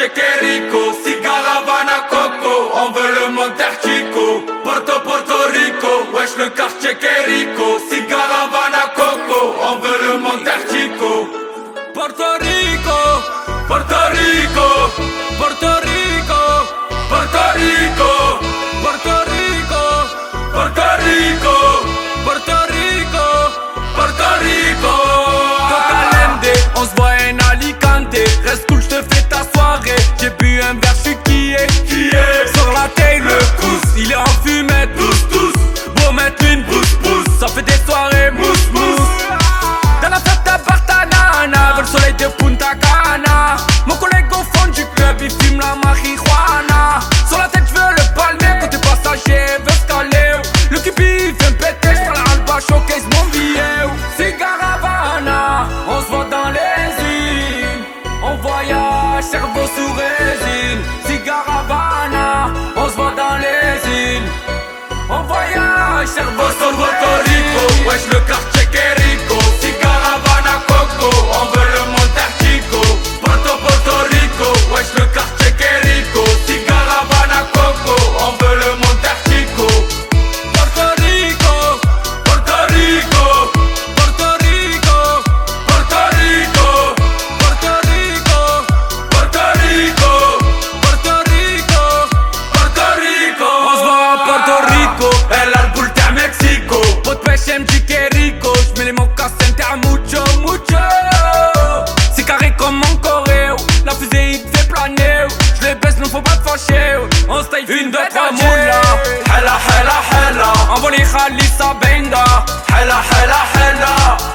quartier Querico, Cigaravana Coco, on veut le Monterchico, Porto Porto Rico, wesh le quartier Querico, Cigaravana Coco, on veut le Monterchico, Porto Rico, Sur la tête, je veux le palmer, côté passager, veut scaler. Le kipi vient péter, j'prends la alba, showcase mon billet. Cigaravana, on se voit dans les îles. On voyage, cerveau sourire. Rico, el de México. Rico. Je mets les mocas, sente. C'est carré comme en Corée, la fusée, il fait planer. Non, faut pas fâcher. On stay une, deux, trois moula. Hella, hella, hella. Envoie les khalis à Benga. Hella, hella, hella.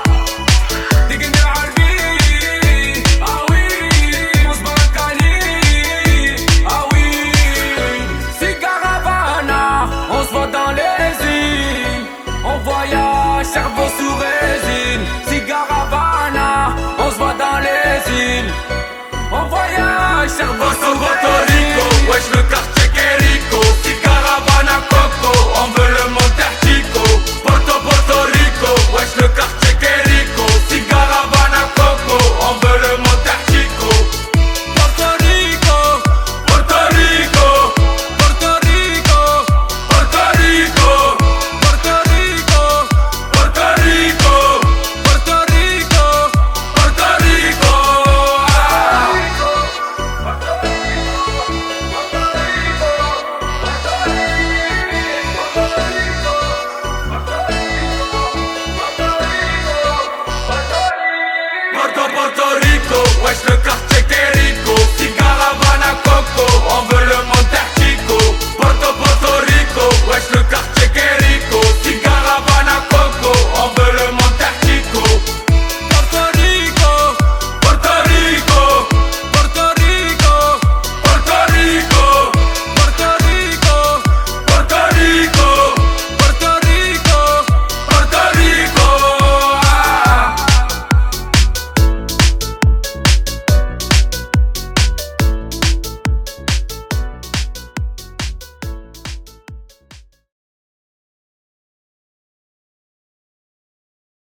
wesh le